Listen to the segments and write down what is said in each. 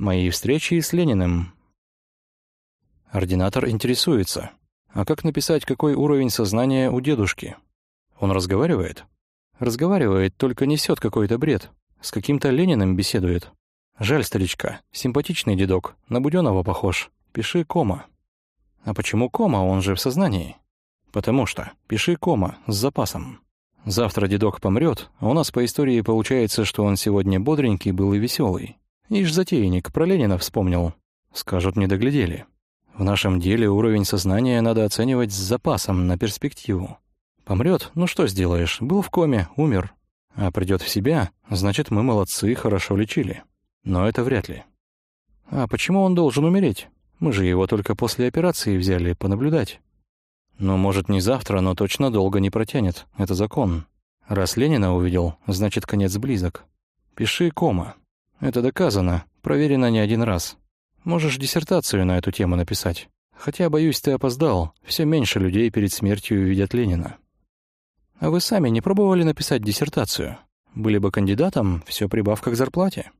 Мои встречи с Лениным. Ординатор интересуется. А как написать, какой уровень сознания у дедушки? Он разговаривает? Разговаривает, только несет какой-то бред. С каким-то Лениным беседует. Жаль старичка. Симпатичный дедок. На Будённого похож. Пиши кома. А почему кома? Он же в сознании. Потому что. Пиши кома. С запасом. Завтра дедок помрет, а у нас по истории получается, что он сегодня бодренький был и веселый. Ишь затейник, про Ленина вспомнил. Скажут, не доглядели. В нашем деле уровень сознания надо оценивать с запасом на перспективу. Помрет, ну что сделаешь, был в коме, умер. А придет в себя, значит, мы молодцы, хорошо лечили. Но это вряд ли. А почему он должен умереть? Мы же его только после операции взяли понаблюдать. Ну, может, не завтра, но точно долго не протянет. Это закон. Раз Ленина увидел, значит, конец близок. Пиши кома. Это доказано, проверено не один раз. Можешь диссертацию на эту тему написать. Хотя, боюсь, ты опоздал. Все меньше людей перед смертью видят Ленина. А вы сами не пробовали написать диссертацию? Были бы кандидатом, все прибавка к зарплате.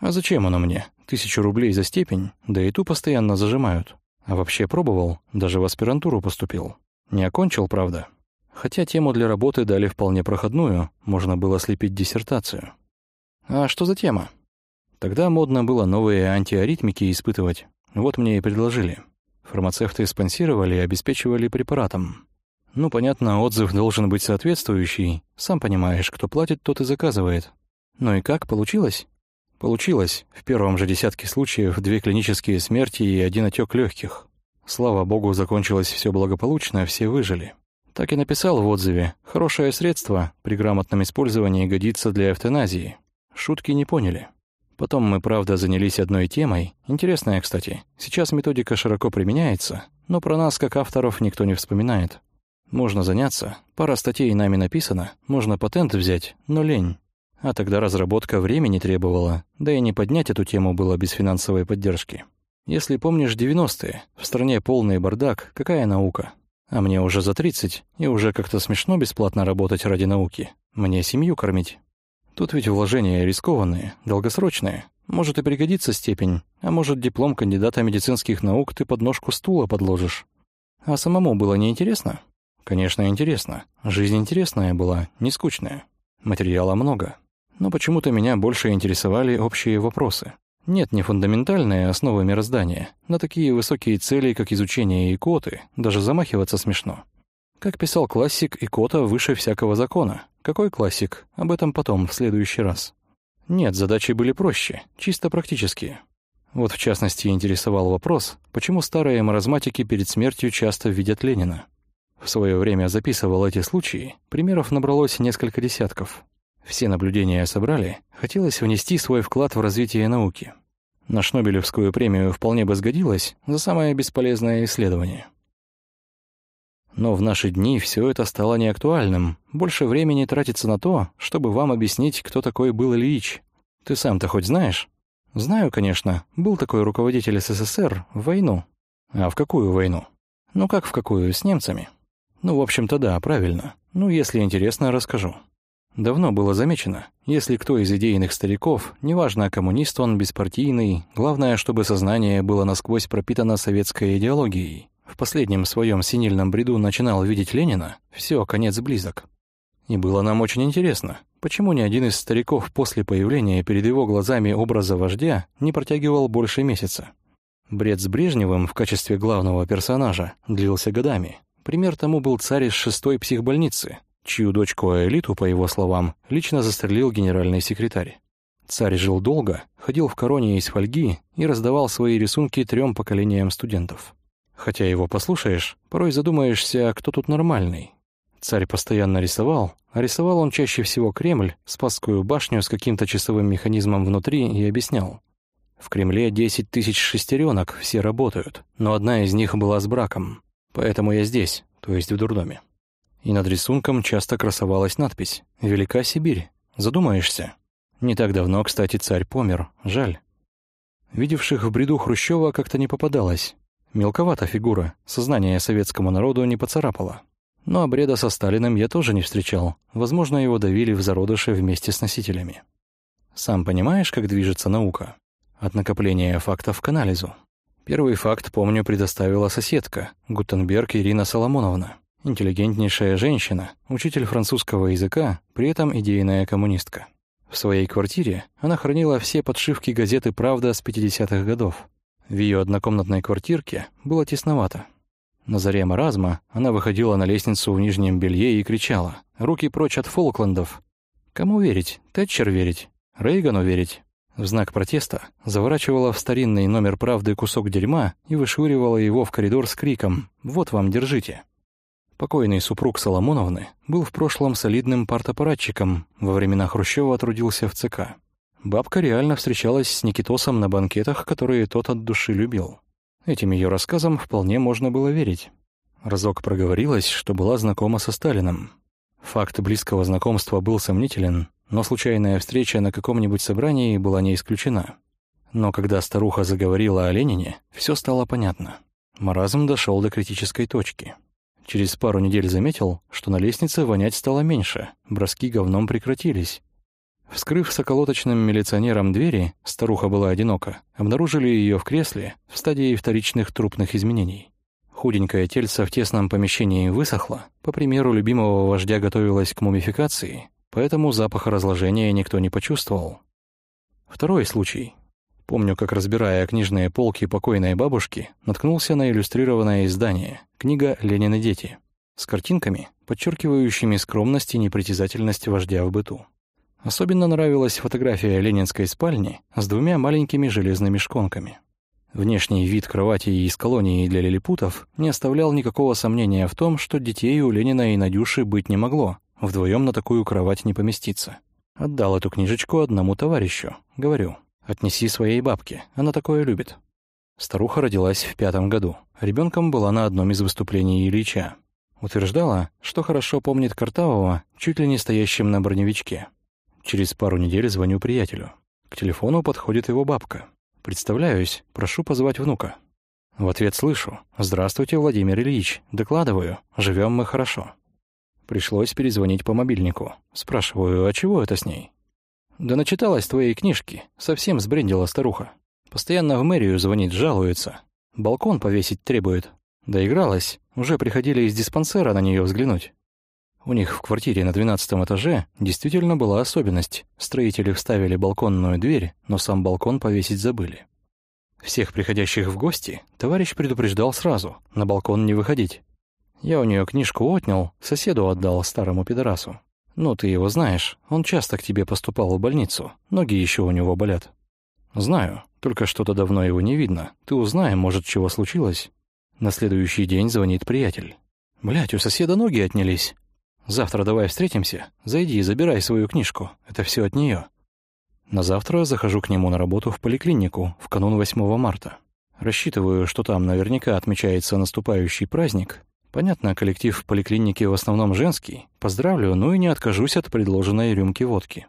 А зачем оно мне? Тысячу рублей за степень, да и ту постоянно зажимают. А вообще пробовал, даже в аспирантуру поступил. Не окончил, правда. Хотя тему для работы дали вполне проходную, можно было слепить диссертацию. А что за тема? Тогда модно было новые антиаритмики испытывать. Вот мне и предложили. Фармацевты спонсировали и обеспечивали препаратом. Ну, понятно, отзыв должен быть соответствующий. Сам понимаешь, кто платит, тот и заказывает. Ну и как, получилось? Получилось. В первом же десятке случаев две клинические смерти и один отек легких. Слава богу, закончилось все благополучно, все выжили. Так и написал в отзыве. Хорошее средство, при грамотном использовании годится для эвтаназии. Шутки не поняли. Потом мы, правда, занялись одной темой. Интересная, кстати. Сейчас методика широко применяется, но про нас, как авторов, никто не вспоминает. Можно заняться, пара статей нами написано, можно патент взять, но лень. А тогда разработка времени требовала, да и не поднять эту тему было без финансовой поддержки. Если помнишь 90-е, в стране полный бардак, какая наука? А мне уже за 30, и уже как-то смешно бесплатно работать ради науки. Мне семью кормить. Тут ведь вложения рискованные, долгосрочные. Может и пригодится степень, а может диплом кандидата медицинских наук ты под ножку стула подложишь. А самому было неинтересно? Конечно, интересно. Жизнь интересная была, не скучная. Материала много. Но почему-то меня больше интересовали общие вопросы. Нет, не фундаментальные основы мироздания. На такие высокие цели, как изучение икоты, даже замахиваться смешно. Как писал классик, икота выше всякого закона. Какой классик? Об этом потом, в следующий раз. Нет, задачи были проще, чисто практические. Вот в частности интересовал вопрос, почему старые маразматики перед смертью часто видят Ленина. В свое время записывал эти случаи, примеров набралось несколько десятков. Все наблюдения собрали, хотелось внести свой вклад в развитие науки. На Шнобелевскую премию вполне бы сгодилось за самое бесполезное исследование. Но в наши дни все это стало неактуальным. Больше времени тратится на то, чтобы вам объяснить, кто такой был Ильич. Ты сам-то хоть знаешь? Знаю, конечно. Был такой руководитель СССР в войну. А в какую войну? Ну как в какую, с немцами? Ну, в общем-то, да, правильно. Ну, если интересно, расскажу. Давно было замечено, если кто из идейных стариков, неважно, коммунист он, беспартийный, главное, чтобы сознание было насквозь пропитано советской идеологией, в последнем своем синильном бреду начинал видеть Ленина, все, конец близок. И было нам очень интересно, почему ни один из стариков после появления перед его глазами образа вождя не протягивал больше месяца. Бред с Брежневым в качестве главного персонажа длился годами. Пример тому был царь из шестой психбольницы, чью дочку Аэлиту, по его словам, лично застрелил генеральный секретарь. Царь жил долго, ходил в короне из фольги и раздавал свои рисунки трем поколениям студентов. Хотя его послушаешь, порой задумаешься, кто тут нормальный. Царь постоянно рисовал, а рисовал он чаще всего Кремль, Спасскую башню с каким-то часовым механизмом внутри и объяснял. В Кремле десять тысяч шестеренок, все работают, но одна из них была с браком. Поэтому я здесь, то есть в дурдоме. И над рисунком часто красовалась надпись «Велика Сибирь». Задумаешься. Не так давно, кстати, царь помер. Жаль. Видевших в бреду Хрущева как-то не попадалось. Мелковата фигура, сознание советскому народу не поцарапало. Но обреда со Сталиным я тоже не встречал. Возможно, его давили в зародыше вместе с носителями. Сам понимаешь, как движется наука? от накопления фактов к анализу. Первый факт, помню, предоставила соседка, Гутенберг Ирина Соломоновна. Интеллигентнейшая женщина, учитель французского языка, при этом идейная коммунистка. В своей квартире она хранила все подшивки газеты «Правда» с 50-х годов. В ее однокомнатной квартирке было тесновато. На заре маразма она выходила на лестницу в нижнем белье и кричала «Руки прочь от Фолкландов!» Кому верить? Тэтчер верить? Рейгану верить? В знак протеста заворачивала в старинный номер «Правды» кусок дерьма и вышвыривала его в коридор с криком «Вот вам, держите!». Покойный супруг Соломоновны был в прошлом солидным партапаратчиком, во времена Хрущева трудился в ЦК. Бабка реально встречалась с Никитосом на банкетах, которые тот от души любил. Этим ее рассказам вполне можно было верить. Разок проговорилась, что была знакома со Сталином. Факт близкого знакомства был сомнителен, но случайная встреча на каком-нибудь собрании была не исключена. Но когда старуха заговорила о Ленине, все стало понятно. Маразм дошел до критической точки. Через пару недель заметил, что на лестнице вонять стало меньше, броски говном прекратились, Вскрыв соколоточным милиционером двери, старуха была одинока, обнаружили ее в кресле в стадии вторичных трупных изменений. Худенькое тельце в тесном помещении высохло, по примеру любимого вождя готовилось к мумификации, поэтому запаха разложения никто не почувствовал. Второй случай. Помню, как, разбирая книжные полки покойной бабушки, наткнулся на иллюстрированное издание «Книга «Ленин и дети» с картинками, подчеркивающими скромность и непритязательность вождя в быту. Особенно нравилась фотография ленинской спальни с двумя маленькими железными шконками. Внешний вид кровати из колонии для лилипутов не оставлял никакого сомнения в том, что детей у Ленина и Надюши быть не могло, вдвоем на такую кровать не поместиться. Отдал эту книжечку одному товарищу. Говорю, отнеси своей бабке, она такое любит. Старуха родилась в пятом году. Ребенком была на одном из выступлений Ильича. Утверждала, что хорошо помнит Картавого, чуть ли не стоящим на броневичке. Через пару недель звоню приятелю. К телефону подходит его бабка. Представляюсь, прошу позвать внука. В ответ слышу «Здравствуйте, Владимир Ильич, докладываю, живем мы хорошо». Пришлось перезвонить по мобильнику. Спрашиваю, а чего это с ней? «Да начиталась твоей книжки, совсем сбрендила старуха. Постоянно в мэрию звонит, жалуется. Балкон повесить требует. Доигралась, уже приходили из диспансера на нее взглянуть. У них в квартире на двенадцатом этаже действительно была особенность. Строители вставили балконную дверь, но сам балкон повесить забыли. Всех приходящих в гости товарищ предупреждал сразу, на балкон не выходить. Я у нее книжку отнял, соседу отдал старому пидорасу. Ну, ты его знаешь, он часто к тебе поступал в больницу, ноги еще у него болят. Знаю, только что-то давно его не видно. Ты узнай, может, чего случилось. На следующий день звонит приятель. Блять, у соседа ноги отнялись. Завтра давай встретимся. Зайди и забирай свою книжку. Это все от нее. На завтра захожу к нему на работу в поликлинику в канун 8 марта. Рассчитываю, что там наверняка отмечается наступающий праздник. Понятно, коллектив в поликлинике в основном женский. Поздравлю, ну и не откажусь от предложенной рюмки водки.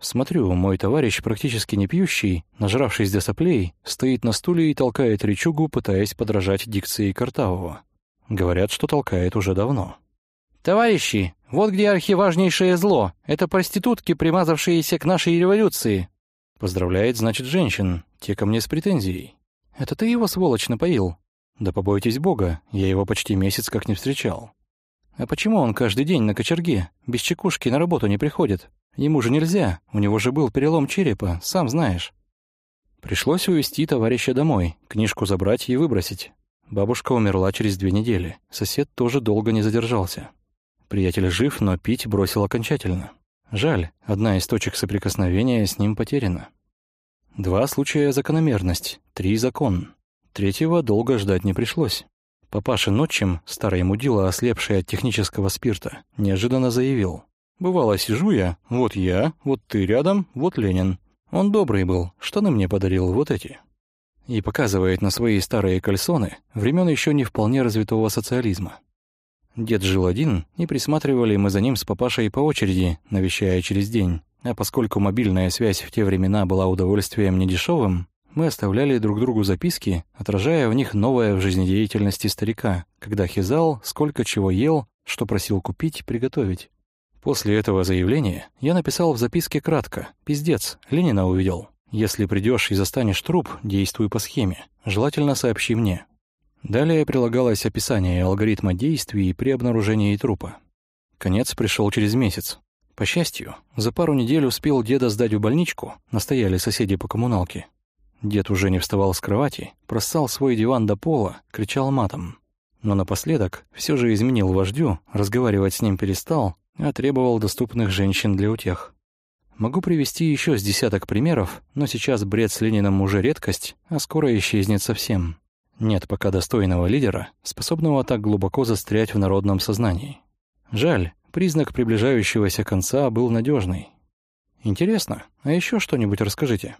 Смотрю, мой товарищ, практически не пьющий, нажравшись до соплей, стоит на стуле и толкает речугу, пытаясь подражать дикции Картавого. Говорят, что толкает уже давно. «Товарищи, вот где архиважнейшее зло. Это проститутки, примазавшиеся к нашей революции». Поздравляет, значит, женщин. Те ко мне с претензией. «Это ты его, сволочь, напоил?» «Да побойтесь Бога, я его почти месяц как не встречал». «А почему он каждый день на кочерге, без чекушки на работу не приходит? Ему же нельзя, у него же был перелом черепа, сам знаешь». Пришлось увезти товарища домой, книжку забрать и выбросить. Бабушка умерла через две недели, сосед тоже долго не задержался. Приятель жив, но пить бросил окончательно. Жаль, одна из точек соприкосновения с ним потеряна. Два случая закономерность, три закон. Третьего долго ждать не пришлось. Папаша ночем, старый мудила, ослепший от технического спирта, неожиданно заявил. «Бывало, сижу я, вот я, вот ты рядом, вот Ленин. Он добрый был, штаны мне подарил, вот эти». И показывает на свои старые кальсоны времен еще не вполне развитого социализма. Дед жил один, и присматривали мы за ним с папашей по очереди, навещая через день. А поскольку мобильная связь в те времена была удовольствием недешевым, мы оставляли друг другу записки, отражая в них новое в жизнедеятельности старика, когда хизал, сколько чего ел, что просил купить, приготовить. После этого заявления я написал в записке кратко «Пиздец, Ленина увидел». Если придешь и застанешь труп, действуй по схеме. Желательно сообщи мне. Далее прилагалось описание алгоритма действий при обнаружении трупа. Конец пришел через месяц. По счастью, за пару недель успел деда сдать в больничку, настояли соседи по коммуналке. Дед уже не вставал с кровати, просал свой диван до пола, кричал матом. Но напоследок все же изменил вождю, разговаривать с ним перестал, а требовал доступных женщин для утех. Могу привести еще с десяток примеров, но сейчас бред с Лениным уже редкость, а скоро исчезнет совсем. Нет пока достойного лидера, способного так глубоко застрять в народном сознании. Жаль, признак приближающегося конца был надежный. Интересно, а еще что-нибудь расскажите?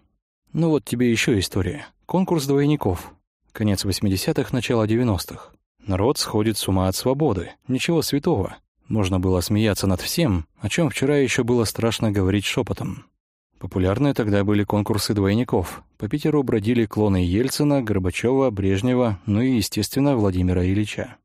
Ну вот тебе еще история. Конкурс двойников. Конец 80-х, начало 90-х. Народ сходит с ума от свободы. Ничего святого. Можно было смеяться над всем, о чем вчера еще было страшно говорить шепотом. Популярны тогда были конкурсы двойников. По Питеру бродили клоны Ельцина, Горбачева, Брежнева, ну и, естественно, Владимира Ильича.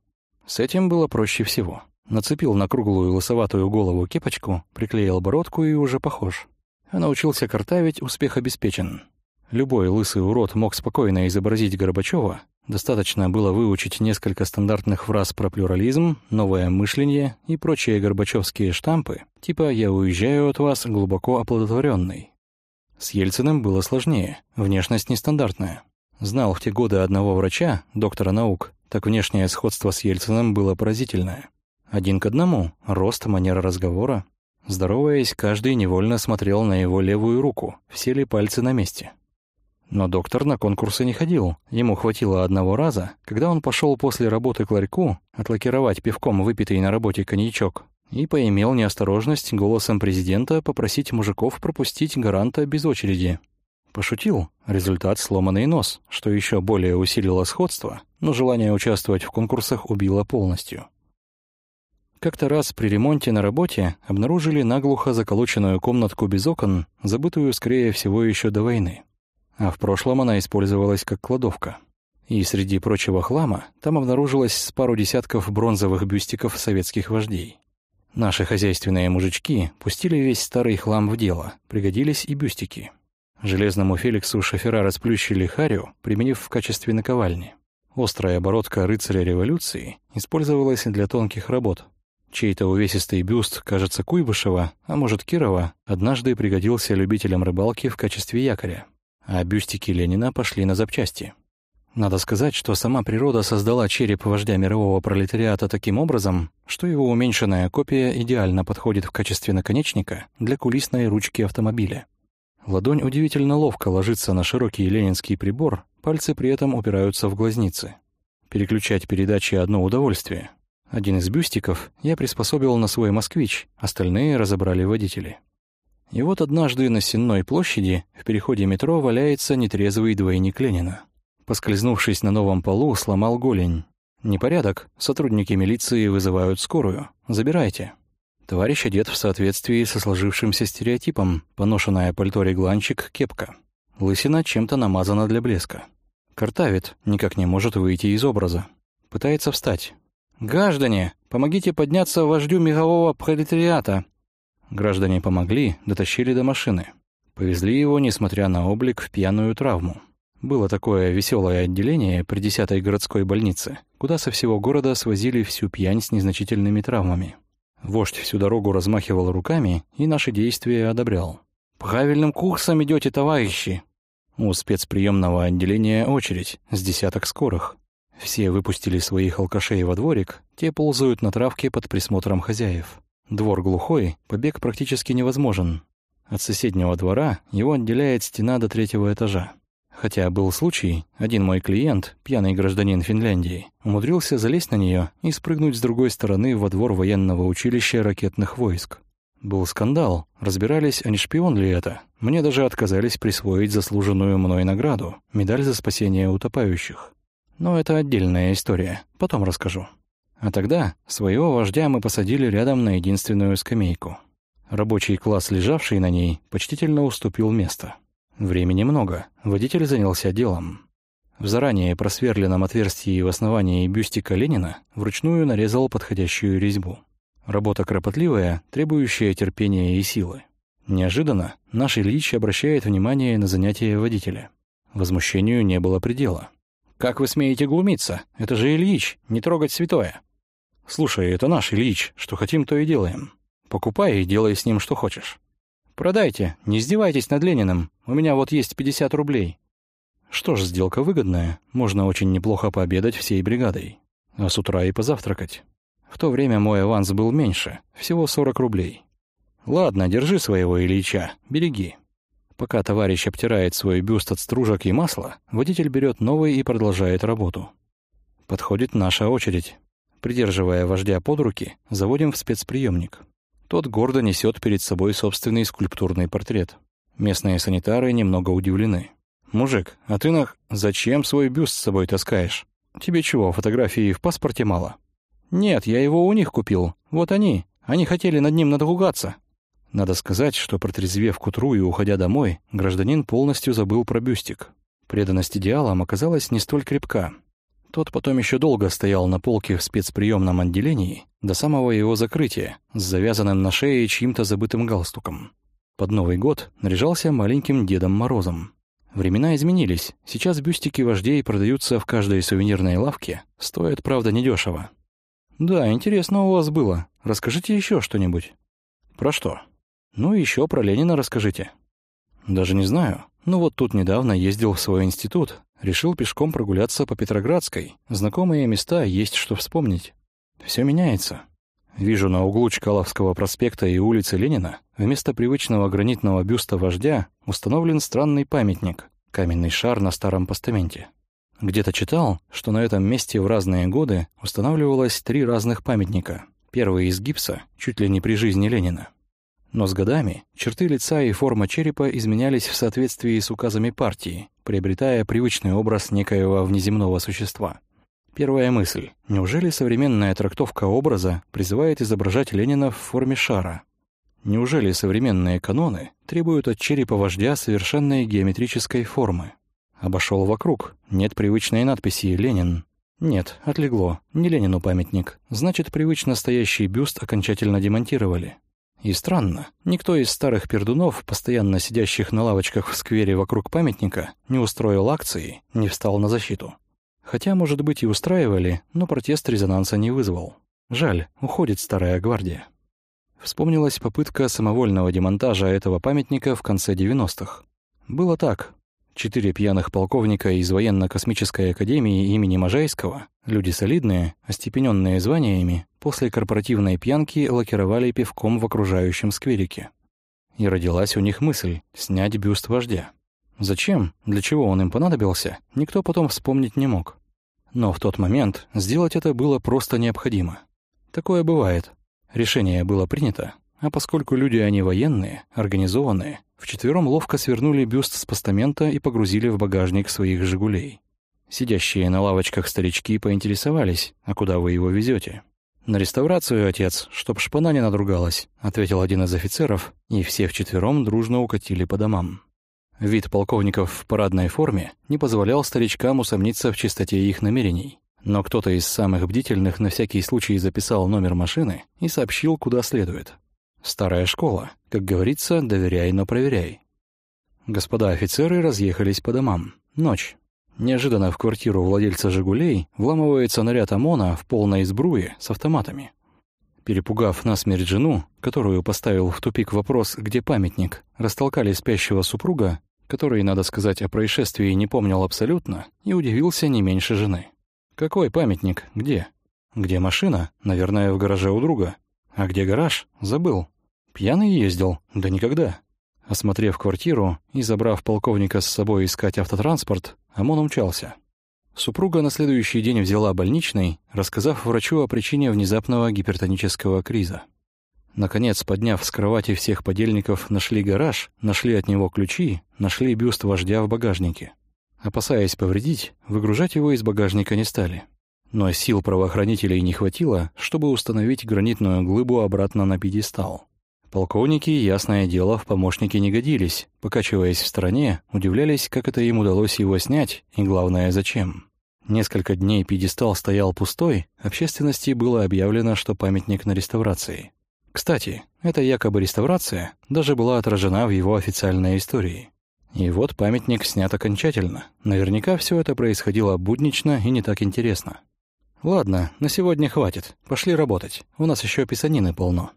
С этим было проще всего. Нацепил на круглую лысоватую голову кепочку, приклеил бородку и уже похож. А научился картавить, успех обеспечен. Любой лысый урод мог спокойно изобразить Горбачева, достаточно было выучить несколько стандартных фраз про плюрализм, новое мышление и прочие горбачевские штампы, типа «я уезжаю от вас глубоко оплодотворенный». С Ельциным было сложнее, внешность нестандартная. Знал в те годы одного врача, доктора наук, так внешнее сходство с Ельциным было поразительное. Один к одному, рост, манера разговора. Здороваясь, каждый невольно смотрел на его левую руку, все ли пальцы на месте. Но доктор на конкурсы не ходил. Ему хватило одного раза, когда он пошел после работы к ларьку отлакировать пивком выпитый на работе коньячок и поимел неосторожность голосом президента попросить мужиков пропустить гаранта без очереди. Пошутил. Результат — сломанный нос, что еще более усилило сходство, но желание участвовать в конкурсах убило полностью. Как-то раз при ремонте на работе обнаружили наглухо заколоченную комнатку без окон, забытую, скорее всего, еще до войны а в прошлом она использовалась как кладовка. И среди прочего хлама там обнаружилось с пару десятков бронзовых бюстиков советских вождей. Наши хозяйственные мужички пустили весь старый хлам в дело, пригодились и бюстики. Железному Феликсу шофера расплющили харю, применив в качестве наковальни. Острая оборотка рыцаря революции использовалась для тонких работ. Чей-то увесистый бюст, кажется, Куйбышева, а может Кирова, однажды пригодился любителям рыбалки в качестве якоря а бюстики Ленина пошли на запчасти. Надо сказать, что сама природа создала череп вождя мирового пролетариата таким образом, что его уменьшенная копия идеально подходит в качестве наконечника для кулисной ручки автомобиля. Ладонь удивительно ловко ложится на широкий ленинский прибор, пальцы при этом упираются в глазницы. Переключать передачи — одно удовольствие. Один из бюстиков я приспособил на свой «Москвич», остальные разобрали водители. И вот однажды на Сенной площади в переходе метро валяется нетрезвый двойник Ленина. Поскользнувшись на новом полу, сломал голень. Непорядок. Сотрудники милиции вызывают скорую. Забирайте. Товарищ одет в соответствии со сложившимся стереотипом. Поношенное пальто-регланчик, кепка. Лысина чем-то намазана для блеска. Картавит, никак не может выйти из образа. Пытается встать. «Граждане, помогите подняться вождю мирового пролетариата. Граждане помогли, дотащили до машины. Повезли его, несмотря на облик, в пьяную травму. Было такое веселое отделение при 10-й городской больнице, куда со всего города свозили всю пьянь с незначительными травмами. Вождь всю дорогу размахивал руками и наши действия одобрял. «Правильным курсом идете, товарищи!» У спецприемного отделения очередь, с десяток скорых. Все выпустили своих алкашей во дворик, те ползают на травке под присмотром хозяев. Двор глухой, побег практически невозможен. От соседнего двора его отделяет стена до третьего этажа. Хотя был случай, один мой клиент, пьяный гражданин Финляндии, умудрился залезть на нее и спрыгнуть с другой стороны во двор военного училища ракетных войск. Был скандал, разбирались, а не шпион ли это. Мне даже отказались присвоить заслуженную мной награду, медаль за спасение утопающих. Но это отдельная история, потом расскажу. А тогда своего вождя мы посадили рядом на единственную скамейку. Рабочий класс, лежавший на ней, почтительно уступил место. Времени много, водитель занялся делом. В заранее просверленном отверстии в основании бюстика Ленина вручную нарезал подходящую резьбу. Работа кропотливая, требующая терпения и силы. Неожиданно наш Ильич обращает внимание на занятия водителя. Возмущению не было предела. «Как вы смеете глумиться? Это же Ильич, не трогать святое!» «Слушай, это наш Ильич, что хотим, то и делаем. Покупай и делай с ним, что хочешь. Продайте, не издевайтесь над Лениным, у меня вот есть 50 рублей». Что ж, сделка выгодная, можно очень неплохо пообедать всей бригадой, а с утра и позавтракать. В то время мой аванс был меньше, всего 40 рублей. Ладно, держи своего Ильича, береги. Пока товарищ обтирает свой бюст от стружек и масла, водитель берет новый и продолжает работу. Подходит наша очередь. Придерживая вождя под руки, заводим в спецприемник. Тот гордо несет перед собой собственный скульптурный портрет. Местные санитары немного удивлены. «Мужик, а ты нах... зачем свой бюст с собой таскаешь? Тебе чего, фотографии в паспорте мало?» «Нет, я его у них купил. Вот они. Они хотели над ним надругаться». Надо сказать, что протрезвев к утру и уходя домой, гражданин полностью забыл про бюстик. Преданность идеалам оказалась не столь крепка. Тот потом еще долго стоял на полке в спецприемном отделении до самого его закрытия, с завязанным на шее чьим-то забытым галстуком. Под Новый год наряжался маленьким Дедом Морозом. Времена изменились, сейчас бюстики вождей продаются в каждой сувенирной лавке, стоят, правда, недешево. «Да, интересно у вас было. Расскажите еще что-нибудь». «Про что?» «Ну, еще про Ленина расскажите». «Даже не знаю. Ну вот тут недавно ездил в свой институт. Решил пешком прогуляться по Петроградской. Знакомые места, есть что вспомнить. Все меняется. Вижу на углу Чкаловского проспекта и улицы Ленина вместо привычного гранитного бюста вождя установлен странный памятник — каменный шар на старом постаменте. Где-то читал, что на этом месте в разные годы устанавливалось три разных памятника. Первый из гипса, чуть ли не при жизни Ленина. Но с годами черты лица и форма черепа изменялись в соответствии с указами партии, приобретая привычный образ некоего внеземного существа. Первая мысль. Неужели современная трактовка образа призывает изображать Ленина в форме шара? Неужели современные каноны требуют от черепа вождя совершенной геометрической формы? Обошел вокруг. Нет привычной надписи «Ленин». Нет, отлегло. Не Ленину памятник. Значит, привычно стоящий бюст окончательно демонтировали. И странно, никто из старых пердунов, постоянно сидящих на лавочках в сквере вокруг памятника, не устроил акции, не встал на защиту. Хотя, может быть, и устраивали, но протест резонанса не вызвал. Жаль, уходит старая гвардия. Вспомнилась попытка самовольного демонтажа этого памятника в конце 90-х. Было так. Четыре пьяных полковника из военно-космической академии имени Можайского, люди солидные, остепененные званиями, после корпоративной пьянки лакировали пивком в окружающем скверике. И родилась у них мысль снять бюст вождя. Зачем, для чего он им понадобился, никто потом вспомнить не мог. Но в тот момент сделать это было просто необходимо. Такое бывает. Решение было принято, а поскольку люди они военные, организованные, Вчетвером ловко свернули бюст с постамента и погрузили в багажник своих «Жигулей». Сидящие на лавочках старички поинтересовались, а куда вы его везете? «На реставрацию, отец, чтоб шпана не надругалась», — ответил один из офицеров, и все вчетвером дружно укатили по домам. Вид полковников в парадной форме не позволял старичкам усомниться в чистоте их намерений. Но кто-то из самых бдительных на всякий случай записал номер машины и сообщил, куда следует. Старая школа. Как говорится, доверяй, но проверяй. Господа офицеры разъехались по домам. Ночь. Неожиданно в квартиру владельца «Жигулей» вламывается наряд ОМОНа в полной сбруе с автоматами. Перепугав насмерть жену, которую поставил в тупик вопрос «где памятник?», растолкали спящего супруга, который, надо сказать, о происшествии не помнил абсолютно, и удивился не меньше жены. «Какой памятник? Где?» «Где машина? Наверное, в гараже у друга. А где гараж? Забыл. Пьяный ездил? Да никогда. Осмотрев квартиру и забрав полковника с собой искать автотранспорт, ОМОН умчался. Супруга на следующий день взяла больничный, рассказав врачу о причине внезапного гипертонического криза. Наконец, подняв с кровати всех подельников, нашли гараж, нашли от него ключи, нашли бюст вождя в багажнике. Опасаясь повредить, выгружать его из багажника не стали. Но сил правоохранителей не хватило, чтобы установить гранитную глыбу обратно на пьедестал. Полковники, ясное дело, в помощники не годились, покачиваясь в стороне, удивлялись, как это им удалось его снять, и главное, зачем. Несколько дней пьедестал стоял пустой, общественности было объявлено, что памятник на реставрации. Кстати, Эта якобы реставрация даже была отражена в его официальной истории. И вот памятник снят окончательно. Наверняка все это происходило буднично и не так интересно. Ладно, на сегодня хватит. Пошли работать. У нас еще писанины полно.